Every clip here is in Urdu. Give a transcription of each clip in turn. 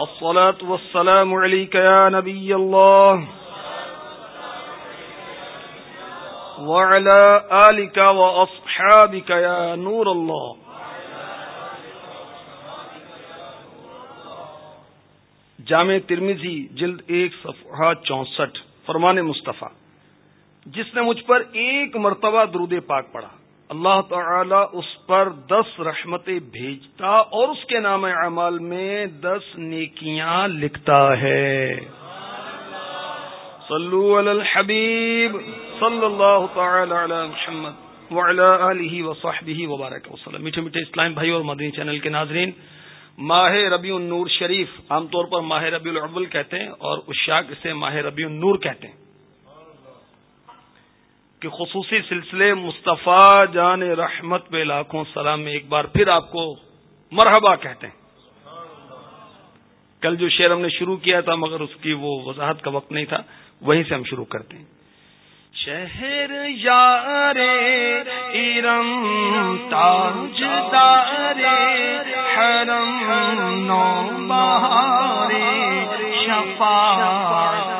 الصلاة والسلام عليك يا نبي الله. وعلى آلك وأصحابك يا نور الله. جامع ترمیزی جلد ایک صفحہ چونسٹھ، فرمان مصطفیٰ، جس نے مجھ پر ایک مرتبہ درود پاک پڑھا۔ اللہ تعالی اس پر دس رحمتیں بھیجتا اور اس کے نام اعمال میں دس نیکیاں لکھتا ہے۔ صلو علی الحبیب صلی اللہ تعالی علی محمد آلہ وصحبہ وبارک وسلم۔ میٹھے میٹھے اسلام بھائی اور مدنی چینل کے ناظرین، ماہ ربیع النور شریف عام طور پر ماہ ربیع الاول کہتے ہیں اور اشاق اسے ماہ ربیع النور کہتے ہیں۔ کہ خصوصی سلسلے مصطفیٰ جان رحمت پہ لاکھوں سلام میں ایک بار پھر آپ کو مرحبا کہتے ہیں۔ کل جو شعر ہم نے شروع کیا تھا مگر اس کی وہ وضاحت کا وقت نہیں تھا، وہیں سے ہم شروع کرتے ہیں۔ شہر یار ارم تاج دار، حرم نو بہارے شفا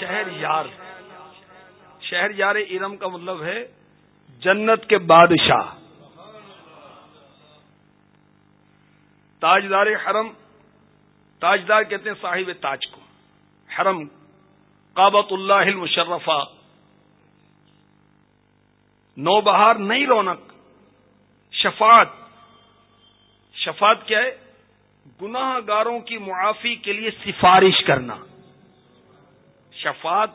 شہر یار. شہر یار ارم کا مطلب ہے جنت کے بادشاہ. تاجدار حرم، تاجدار کہتے ہیں صاحب تاج کو. حرم کابت اللہ المشرفہ. نو بہار، نئی رونق. شفاعت. شفاعت کیا ہے؟ گناہ گاروں کی معافی کے لیے سفارش کرنا۔ شفاعت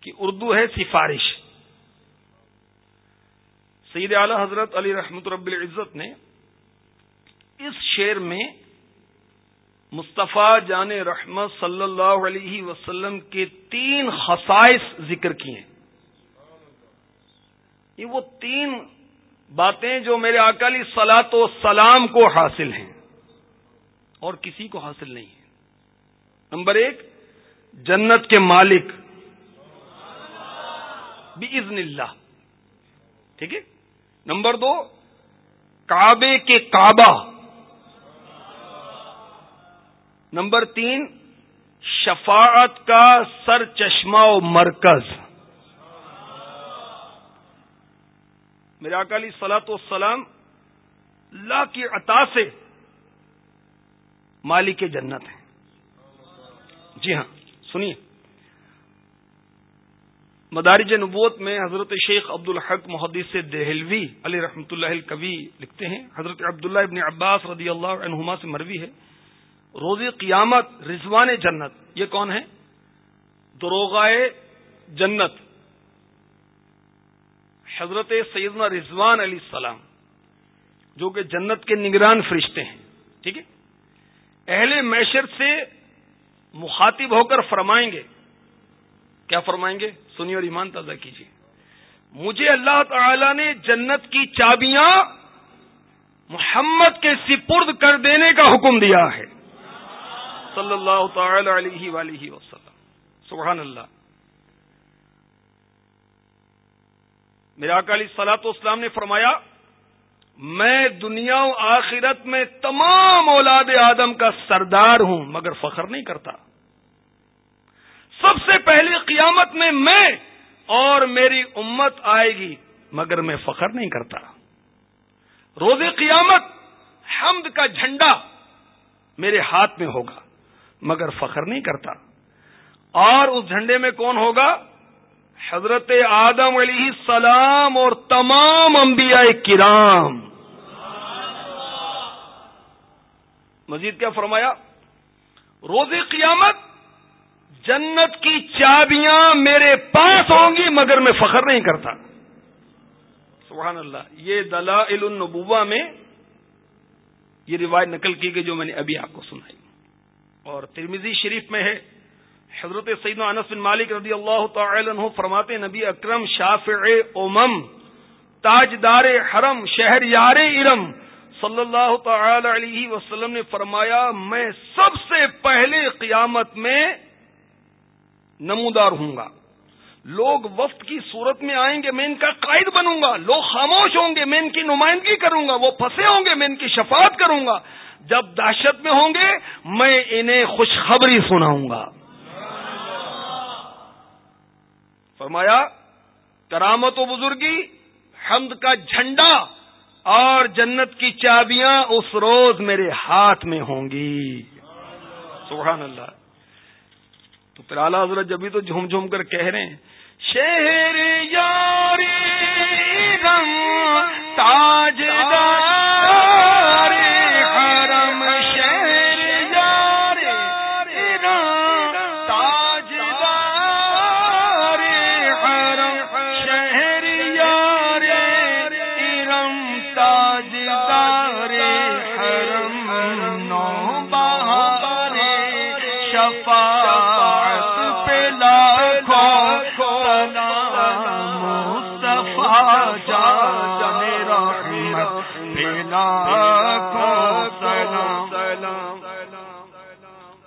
کی اردو ہے سفارش۔ سید اعلی حضرت علی رحمت رب العزت نے اس شعر میں مصطفیٰ جان رحمت صلی اللہ علیہ وسلم کے تین خصائص ذکر کیے۔ یہ وہ تین باتیں جو میرے اکالی سلاط و سلام کو حاصل ہیں۔ اور کسی کو حاصل نہیں ہے۔ نمبر ایک، جنت کے مالک۔ بھی اللہ۔ ٹھیک ہے؟ نمبر دو، کعبے کے کعبہ۔ نمبر تین، شفاعت کا سر چشمہ و مرکز۔ میرے اکالی سلاط و سلام اللہ کی عطا سے مالک جنت ہیں جی ہاں سنیے۔ مدارج نبوت میں حضرت شیخ عبد الحق محدث سے دہلوی علی رحمۃ اللہ الکوی لکھتے ہیں، حضرت عبداللہ ابن عباس رضی اللہ عنہما سے مروی ہے۔ روز قیامت رضوان جنت، یہ کون ہے؟ دروغائے جنت۔ حضرت سیدنا رضوان علیہ السلام، جو کہ جنت کے نگران فرشتے ہیں، ٹھیک ہے؟ اہل میشر سے مخاطب ہو کر فرمائیں گے۔ کیا فرمائیں گے؟ سنیے اور ایمان تازہ کیجیے۔ مجھے اللہ تعالی نے جنت کی چابیاں محمد کے سپرد کر دینے کا حکم دیا ہے۔ صلی اللہ تعالی علیہ ولیہ وسلم۔ سبحان اللہ۔ میرا اکالی سلاط اسلام نے فرمایا میں دنیا و آخرت میں تمام اولاد آدم کا سردار ہوں، مگر فخر نہیں کرتا۔ سب سے پہلی قیامت میں میں اور میری امت آئے گی، مگر میں فخر نہیں کرتا۔ روز قیامت حمد کا جھنڈا میرے ہاتھ میں ہوگا، مگر فخر نہیں کرتا۔ اور اس جھنڈے میں کون ہوگا؟ حضرت آدم علیہ السلام اور تمام انبیاء کرام۔ مزید کیا فرمایا؟ روز قیامت جنت کی چابیاں میرے پاس ہوں گی مگر میں فخر نہیں کرتا۔ سبحان اللہ، یہ دلائل النبوہ میں یہ روایت نقل کی گئی جو میں نے ابھی آپ کو سنائی۔ اور ترمیزی شریف میں ہے۔ حضرت سعید انس بن مالک رضی اللہ تعالی عنہ فرماتے نبی اکرم، شافع امم، تاجدار حرم شہر یار ارم صلی اللہ تعالی علیہ وسلم نے فرمایا، میں سب سے پہلے قیامت میں نمودار ہوں گا۔ لوگ وفد کی صورت میں آئیں گے، میں ان کا قائد بنوں گا۔ لوگ خاموش ہوں گے، میں ان کی نمائندگی کروں گا۔ وہ پھنسے ہوں گے، میں ان کی شفاعت کروں گا۔ جب دہشت میں ہوں گے، میں انہیں خوشخبری سناؤں گا۔ فرمایا، کرامت و بزرگی، حمد کا جھنڈا اور جنت کی چابیاں اس روز میرے ہاتھ میں ہوں گی۔ سبحان اللہ۔ تو پھر اعلیٰ حضرت جبھی تو جھوم جھوم کر کہہ رہے ہیں، شہر یاری تاج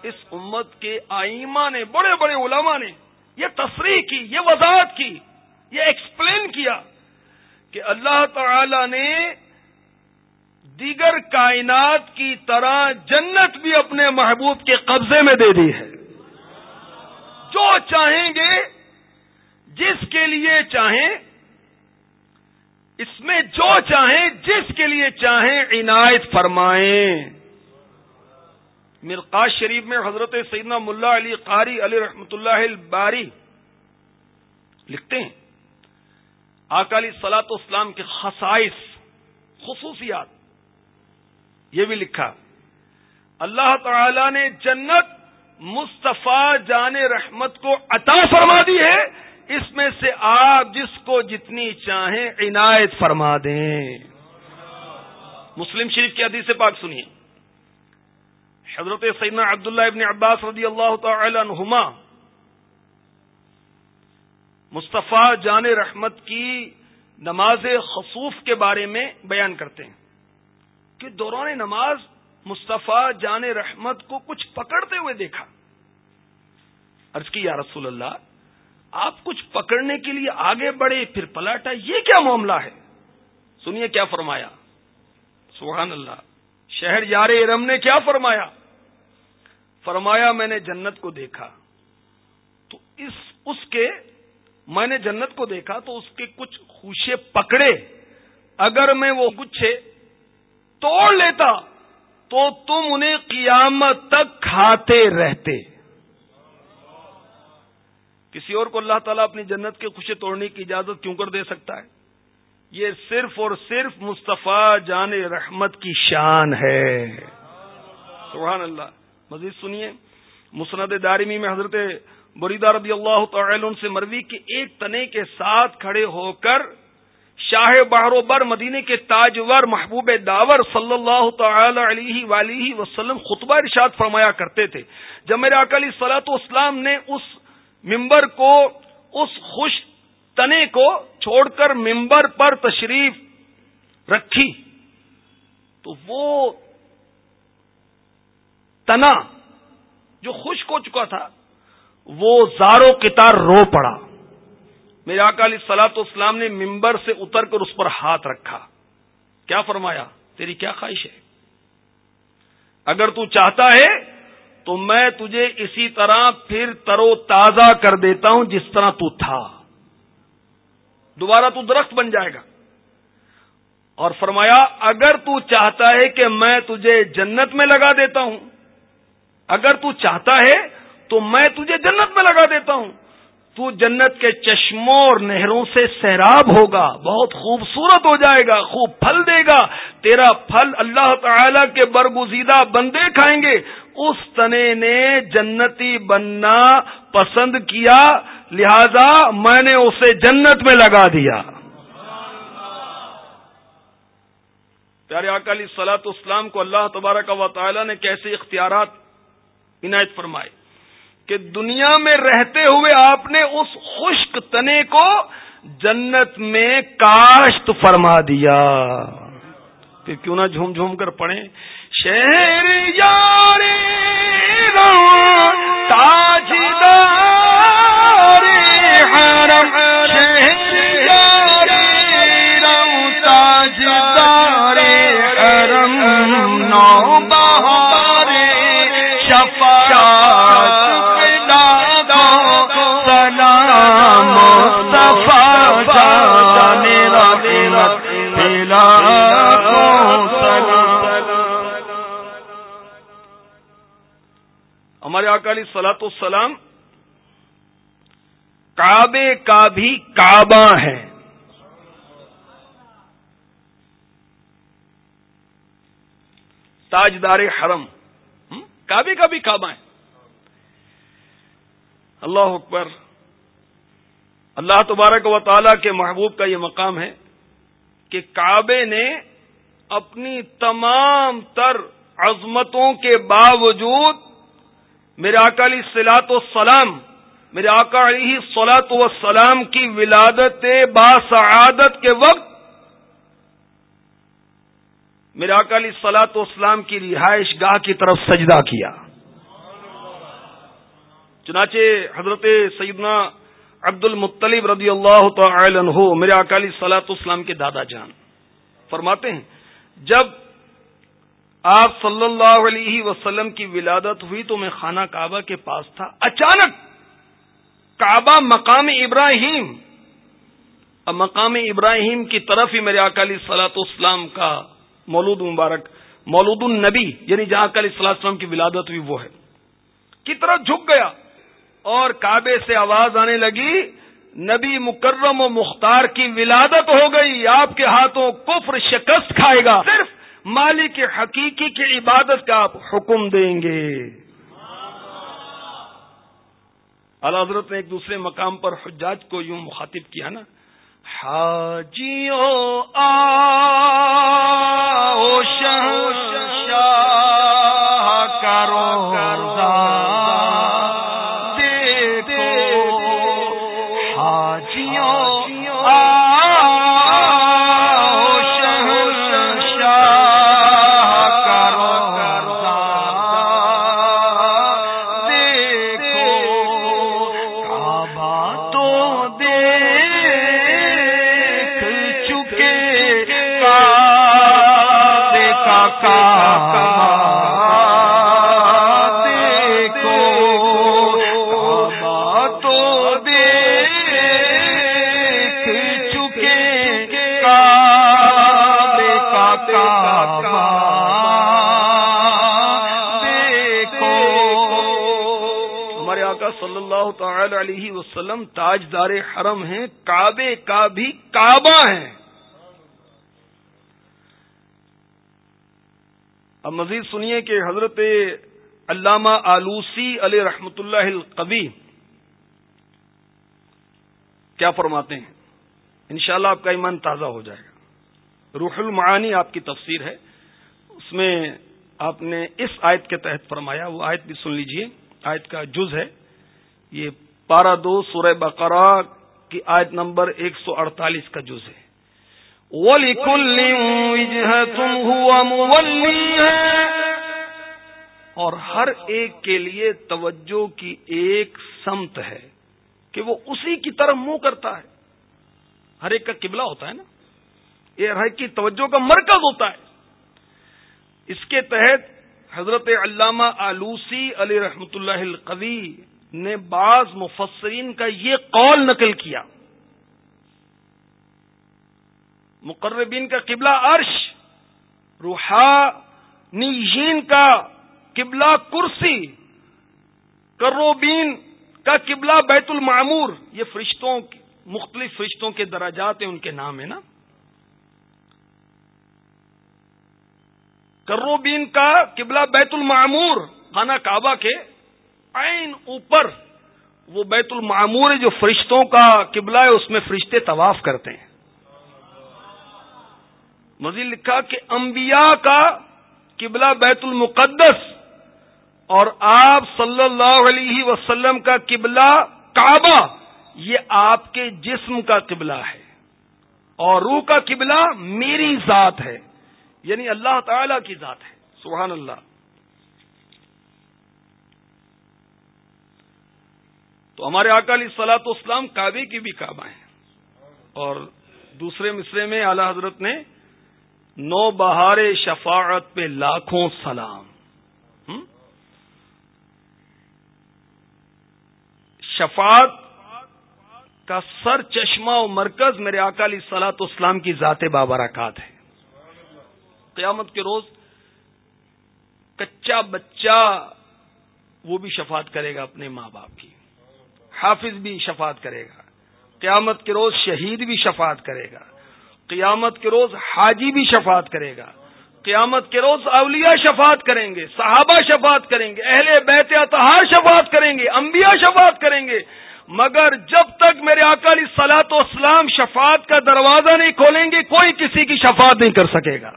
اس امت کے آئمہ نے، بڑے بڑے علماء نے یہ تصریح کی، یہ وضاحت کی، یہ ایکسپلین کیا کہ اللہ تعالی نے دیگر کائنات کی طرح جنت بھی اپنے محبوب کے قبضے میں دے دی ہے۔ جو چاہیں گے، جس کے لیے چاہیں، اس میں جو چاہیں، جس کے لیے چاہیں، عنایت فرمائیں۔ مرقاش شریف میں حضرت سیدنا ملا علی قاری علی رحمت اللہ الباری لکھتے ہیں اکالی سلاط اسلام کے خصائص، خصوصیات۔ یہ بھی لکھا اللہ تعالی نے جنت مصطفیٰ جان رحمت کو عطا فرما دی ہے۔ اس میں سے آپ جس کو جتنی چاہیں عنایت فرما دیں۔ مسلم شریف کی حدیث پاک سنیے۔ حضرت سیدنا عبداللہ ابن عباس رضی اللہ تعالی عنہما مصطفیٰ جان رحمت کی نماز خصوف کے بارے میں بیان کرتے ہیں۔ کہ دوران نماز مصطفیٰ جان رحمت کو کچھ پکڑتے ہوئے دیکھا۔ عرض کی یا رسول اللہ، آپ کچھ پکڑنے کے لیے آگے بڑھے، پھر پلاٹا، یہ کیا معاملہ ہے؟ سنیے کیا فرمایا۔ سبحان اللہ، شہر یار ارم نے کیا فرمایا؟ فرمایا، میں نے جنت کو دیکھا۔ تو اس اس کے، میں نے جنت کو دیکھا تو اس کے کچھ خوشے پکڑے۔ اگر میں وہ گچھے توڑ لیتا تو تم انہیں قیامت تک کھاتے رہتے۔ کسی اور کو اللہ تعالیٰ اپنی جنت کے خوشے توڑنے کی اجازت کیوں کر دے سکتا ہے؟ یہ صرف اور صرف مصطفیٰ جان رحمت کی شان ہے۔ سبحان اللہ۔ مزید سنیے۔ مسند دارمی میں حضرت بریدہ رضی اللہ تعالی سے مروی کے ایک تنے کے ساتھ کھڑے ہو کر شاہ بہرو بر مدینے کے تاجور محبوب داور صلی اللہ تعالی علیہ ولی وسلم خطبہ ارشاد فرمایا کرتے تھے۔ جب میرے اکالی سلاط اسلام نے اس ممبر کو، اس خوش تنے کو چھوڑ کر ممبر پر تشریف رکھی، تو وہ تنا جو خشک ہو چکا تھا، وہ زارو کتار رو پڑا۔ میرے اکالی سلاط اسلام نے ممبر سے اتر کر اس پر ہاتھ رکھا۔ کیا فرمایا؟ تیری کیا خواہش ہے؟ اگر تو چاہتا ہے تو میں تجھے اسی طرح پھر ترو تازہ کر دیتا ہوں جس طرح تو تھا۔ دوبارہ تو درخت بن جائے گا۔ اور فرمایا، اگر تو چاہتا ہے کہ میں تجھے جنت میں لگا دیتا ہوں، اگر تو چاہتا ہے تو میں تجھے جنت میں لگا دیتا ہوں۔ تو جنت کے چشموں اور نہروں سے سیراب ہوگا، بہت خوبصورت ہو جائے گا، خوب پھل دے گا۔ تیرا پھل اللہ تعالی کے برگزیدہ بندے کھائیں گے۔ اس تنے نے جنتی بننا پسند کیا، لہذا میں نے اسے جنت میں لگا دیا۔ پیارے اکالی سلاط اسلام کو اللہ تبارک و تعالی نے کیسے اختیارات عنایت فرمائے؟ کہ دنیا میں رہتے ہوئے آپ نے اس خشک تنے کو جنت میں کاشت فرما دیا۔ پھر کیوں نہ جھوم جھوم کر پڑھیں۔ شہر یار تاجدار ہمارے اکالی سلاط السلام کعبے کا بھی کعبہ ہے۔ تاجدار حرم کعبے کا بھی کعبہ ہے۔ اللہ اکبر اللہ تبارک و تعالی کے محبوب کا یہ مقام ہے کہ کعبے نے اپنی تمام تر عظمتوں کے باوجود میرے اکالی سلاط و سلام میرے اکالی سلاط و سلام کی ولادت باسعادت کے وقت میرے اکالی سلاط و اسلام کی رہائش گاہ کی طرف سجدہ کیا۔ چنانچہ حضرت سیدنا عبد المطلب رضی اللہ تعالی عنہ، میرے اکالی سلاط اسلام کے دادا جان، فرماتے ہیں، جب آپ صلی اللہ علیہ وسلم کی ولادت ہوئی تو میں خانہ کعبہ کے پاس تھا۔ اچانک کعبہ مقام ابراہیم، اب مقام ابراہیم کی طرف ہی میرے اکالی سلاط اسلام کا مولود مبارک، مولود النبی یعنی جہاں اکالی صلاح السلام کی ولادت ہوئی، وہ ہے۔ کی طرف جھک گیا۔ اور کعبے سے آواز آنے لگی، نبی مکرم و مختار کی ولادت ہو گئی، آپ کے ہاتھوں کفر شکست کھائے گا۔ صرف مالک حقیقی کی عبادت کا آپ حکم دیں گے۔ اللہ حضرت نے ایک دوسرے مقام پر حجاج کو یوں مخاطب کیا نا حاجیو آ ہمارے آکا صلی اللہ تعالی علیہ وسلم تاجدار حرم ہیں، کعبے کا بھی کعبہ ہیں۔ اب مزید سنیے کہ حضرت علامہ آلوسی علیہ رحمت اللہ القبی کیا فرماتے ہیں۔ انشاءاللہ آپ کا ایمان تازہ ہو جائے گا۔ روح المعانی آپ کی تفسیر ہے۔ اس میں آپ نے اس آیت کے تحت فرمایا، وہ آیت بھی سن لیجیے۔ آیت کا جز ہے۔ یہ پارا دو سورہ بقرہ کی آیت نمبر ایک سو اڑتالیس کا جز ہے۔ اور ہر ایک کے لیے توجہ کی ایک سمت ہے کہ وہ اسی کی طرف منہ کرتا ہے۔ ہر ایک کا قبلہ ہوتا ہے نا؟ یہ ہر ایک کی توجہ کا مرکز ہوتا ہے۔ اس کے تحت حضرت علامہ آلوسی علی رحمت اللہ القوی نے بعض مفسرین کا یہ قول نقل کیا۔ مقربین کا قبلہ عرش، روحانیین کا قبلہ کرسی، کروبین کا قبلہ بیت المعمور، یہ فرشتوں مختلف فرشتوں کے دراجات ہیں، ان کے نام ہے نا۔ کروبین کا قبلہ بیت المعمور، خانہ کعبہ کے اوپر وہ بیت المعمور جو فرشتوں کا قبلہ ہے، اس میں فرشتے طواف کرتے ہیں۔ مزید لکھا کہ انبیاء کا قبلہ بیت المقدس اور آپ صلی اللہ علیہ وسلم کا قبلہ کعبہ۔ یہ آپ کے جسم کا قبلہ ہے اور روح کا قبلہ میری ذات ہے یعنی اللہ تعالی کی ذات ہے، سبحان اللہ۔ تو ہمارے اکالی سلاط اسلام کعبے کی بھی کعبہ ہیں۔ اور دوسرے مصرے میں اعلی حضرت نے نو بہار شفاعت پہ لاکھوں سلام۔ شفاعت کا سر چشمہ و مرکز میرے اکالی سلاط اسلام کی ذات بابرکات ہے۔ قیامت کے روز کچا بچہ وہ بھی شفاعت کرے گا اپنے ماں باپ کی۔ حافظ بھی شفاعت کرے گا۔ قیامت کے روز شہید بھی شفاعت کرے گا۔ قیامت کے روز حاجی بھی شفاعت کرے گا۔ قیامت کے روز اولیاء شفاعت کریں گے، صحابہ شفاعت کریں گے، اہل بیت اتہار شفاعت کریں گے، انبیاء شفاعت کریں گے۔ مگر جب تک میرے اکالی سلاط و اسلام شفاعت کا دروازہ نہیں کھولیں گے، کوئی کسی کی شفاعت نہیں کر سکے گا۔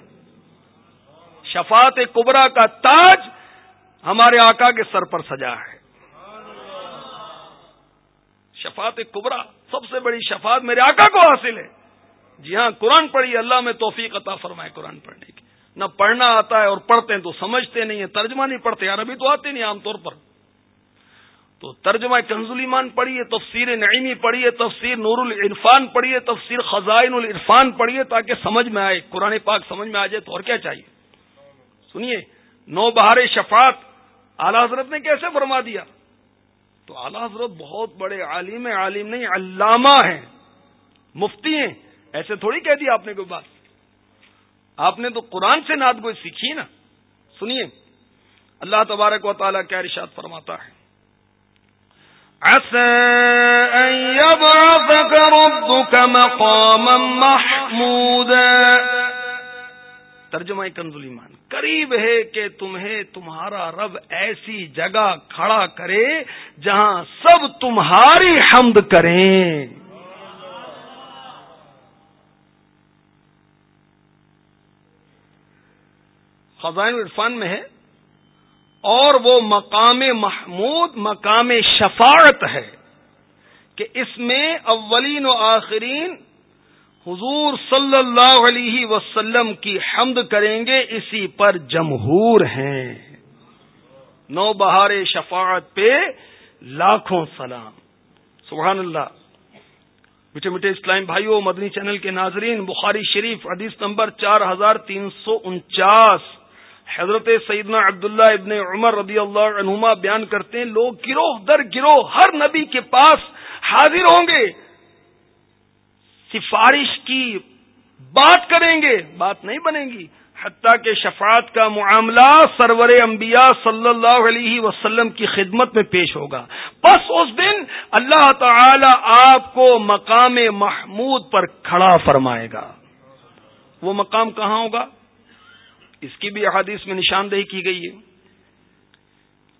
شفاعت کبرا کا تاج ہمارے آقا کے سر پر سجا ہے۔ شفاعت کبرا سب سے بڑی شفاعت میرے آقا کو حاصل ہے۔ جی ہاں قرآن پڑھی اللہ میں توفیق عطا فرمائے قرآن پڑھنے کی۔ نہ پڑھنا آتا ہے اور پڑھتے ہیں تو سمجھتے نہیں ہیں، ترجمہ نہیں پڑھتے یار ابھی تو آتے نہیں عام طور پر۔ تو ترجمہ کنزلیمان پڑھیے، تفسیر نعیمی پڑھیے، تفسیر نور العرفان پڑھیے، تفسیر خزائن العرفان پڑھیے تاکہ سمجھ میں آئے، قرآن پاک سمجھ میں آ جائے تو اور کیا چاہیے؟ سنیے، نو بہار شفاعت اعلی حضرت نے کیسے فرما دیا؟ تو اعلی حضرت بہت بڑے عالم عالم نہیں، علامہ ہیں، مفتی ہیں، ایسے تھوڑی کہہ دیا آپ نے کوئی بات؟ آپ نے تو قرآن سے ناد گوئی سیکھی نا؟ سنیے، اللہ تبارک و تعالیٰ کیا رشاد فرماتا ہے؟ ترجمہ کنزل ایمان. قریب ہے کہ تمہیں تمہارا رب ایسی جگہ کھڑا کرے جہاں سب تمہاری حمد کریں. خزائن عرفان میں ہے. اور وہ مقام محمود، مقام شفاعت ہے کہ اس میں اولین و آخرین حضور صلی اللہ علیہ وسلم کی حمد کریں گے، اسی پر جمہور ہیں۔ نو بہار شفاعت پہ لاکھوں سلام۔ سبحان اللہ۔ میٹھے میٹھے اسلام بھائیوں مدنی چینل کے ناظرین، بخاری شریف، حدیث نمبر چار ہزار تین سو انچاس۔ حضرت سیدنا عبداللہ ابن عمر رضی اللہ عنہما بیان کرتے ہیں، لوگ گروہ در گروہ ہر نبی کے پاس حاضر ہوں گے۔ سفارش کی بات کریں گے، بات نہیں بنے گی۔ حتیٰ کہ شفاعت کا معاملہ سرور انبیاء صلی اللہ علیہ وسلم کی خدمت میں پیش ہوگا۔ بس اس دن اللہ تعالی آپ کو مقام محمود پر کھڑا فرمائے گا۔ وہ مقام کہاں ہوگا؟ اس کی بھی احادیث میں نشاندہی کی گئی ہے۔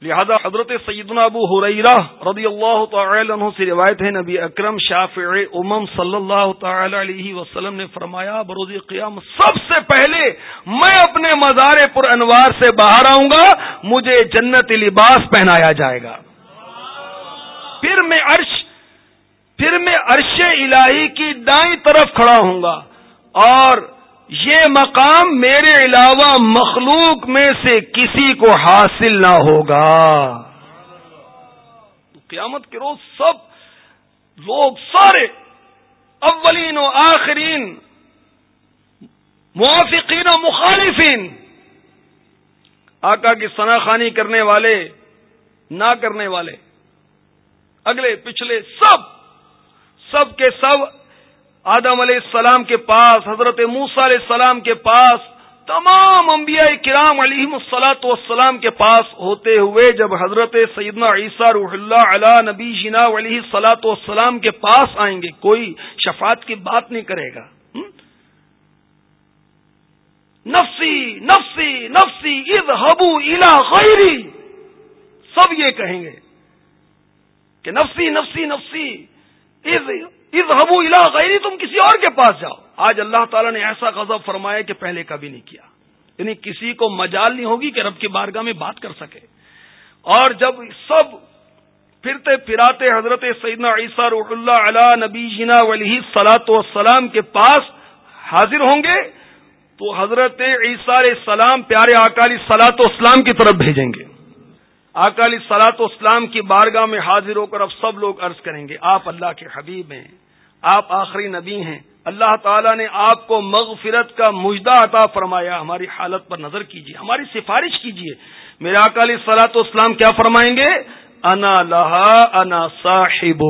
لہذا حضرت سیدنا ابو حریرہ رضی اللہ تعالی عنہ سے روایت ہے، نبی اکرم شافع امم صلی اللہ تعالی علیہ وسلم نے فرمایا، بروز قیام سب سے پہلے میں اپنے مزار پر انوار سے باہر آؤں گا، مجھے جنت لباس پہنایا جائے گا۔ پھر میں عرش، پھر میں عرش الہی کی دائیں طرف کھڑا ہوں گا اور یہ مقام میرے علاوہ مخلوق میں سے کسی کو حاصل نہ ہوگا۔ قیامت کے روز سب لوگ سارے اولین و آخرین، موافقین و مخالفین، آقا کی سناخانی کرنے والے، نہ کرنے والے، اگلے، پچھلے سب سب کے سب آدم علیہ السلام کے پاس، حضرت موسا علیہ السلام کے پاس، تمام انبیاء کرام علیہ السلاۃ والسلام کے پاس ہوتے ہوئے، جب حضرت سیدنا عیسیٰ روح اللہ علیہ نبی جنا علیہ سلاۃ والسلام کے پاس آئیں گے، کوئی شفاعت کی بات نہیں کرے گا۔ نفسی نفسی نفسی عید حبو الا غیری۔ سب یہ کہیں گے کہ نفسی نفسی نفسی از الا غیری تم کسی اور کے پاس جاؤ۔ آج اللہ تعالیٰ نے ایسا غضب فرمایا کہ پہلے کبھی نہیں کیا۔ یعنی کسی کو مجال نہیں ہوگی کہ رب کی بارگاہ میں بات کر سکے۔ اور جب سب پھرتے پھراتے حضرت سیدنا عیسیٰ روح اللہ علیہ نبی جنا ولی سلاۃ وسلام کے پاس حاضر ہوں گے، تو حضرت عیسیٰ علیہ السلام پیارے اکالی سلاط و اسلام کی طرف بھیجیں گے۔ اکالی سلاط و اسلام کی بارگاہ میں حاضر ہو کر اب سب لوگ عرض کریں گے، آپ اللہ کے حبیب ہیں۔ آپ آخری نبی ہیں۔ اللہ تعالیٰ نے آپ کو مغفرت کا مجدہ عطا فرمایا۔ ہماری حالت پر نظر کیجیے ہماری سفارش کیجیے میرے اکالی سلاط اسلام کیا فرمائیں گے؟ انا لہا انا صاحب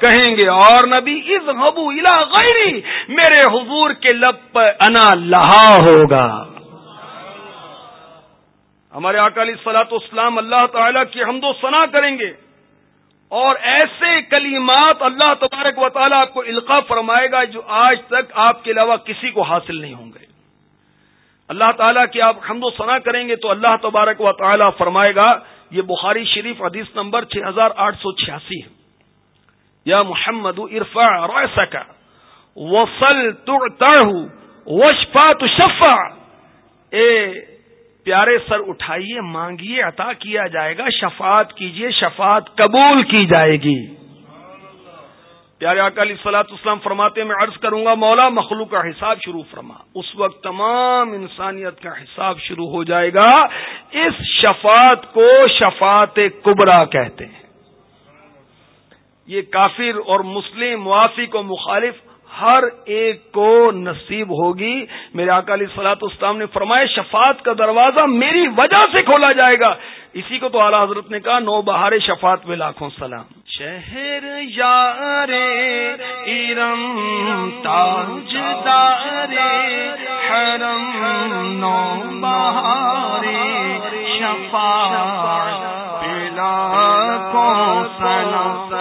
کہیں گے اور نبی از ہبو الا غیری، میرے حضور کے لب پر انا لہا ہوگا۔ ہمارے اکالی سلاط اسلام اللہ تعالی کی حمد و ثنا کریں گے۔ اور ایسے کلیمات اللہ تبارک و تعالیٰ آپ کو القاع فرمائے گا جو آج تک آپ کے علاوہ کسی کو حاصل نہیں ہوں گے۔ اللہ تعالیٰ کی آپ حمد و ثنا کریں گے تو اللہ تبارک و تعالیٰ فرمائے گا، یہ بخاری شریف حدیث نمبر چھ ہزار آٹھ سو چھیاسی ہے۔ یا محمد ارفا روسکا وسل تڑ وشفا تو شفا اے پیارے سر اٹھائیے، مانگیے، عطا کیا جائے گا، شفاعت کیجیے شفاعت قبول کی جائے گی۔ پیارے اکالی سلاط اسلام فرماتے میں عرض کروں گا، مولا مخلوق کا حساب شروع فرما۔ اس وقت تمام انسانیت کا حساب شروع ہو جائے گا۔ اس شفاعت کو شفاعت کبرا کہتے ہیں۔ یہ کافر اور مسلم، موافق و مخالف ہر ایک کو نصیب ہوگی۔ میرے اکالی سلاط اسلام نے فرمایا، شفاعت کا دروازہ میری وجہ سے کھولا جائے گا۔ اسی کو تو اعلیٰ حضرت نے کہا، نو بہار شفاعت میں لاکھوں سلام۔ شہر یار ارم تاج دار حرم نو بہار شفاعت لاکھوں سلام۔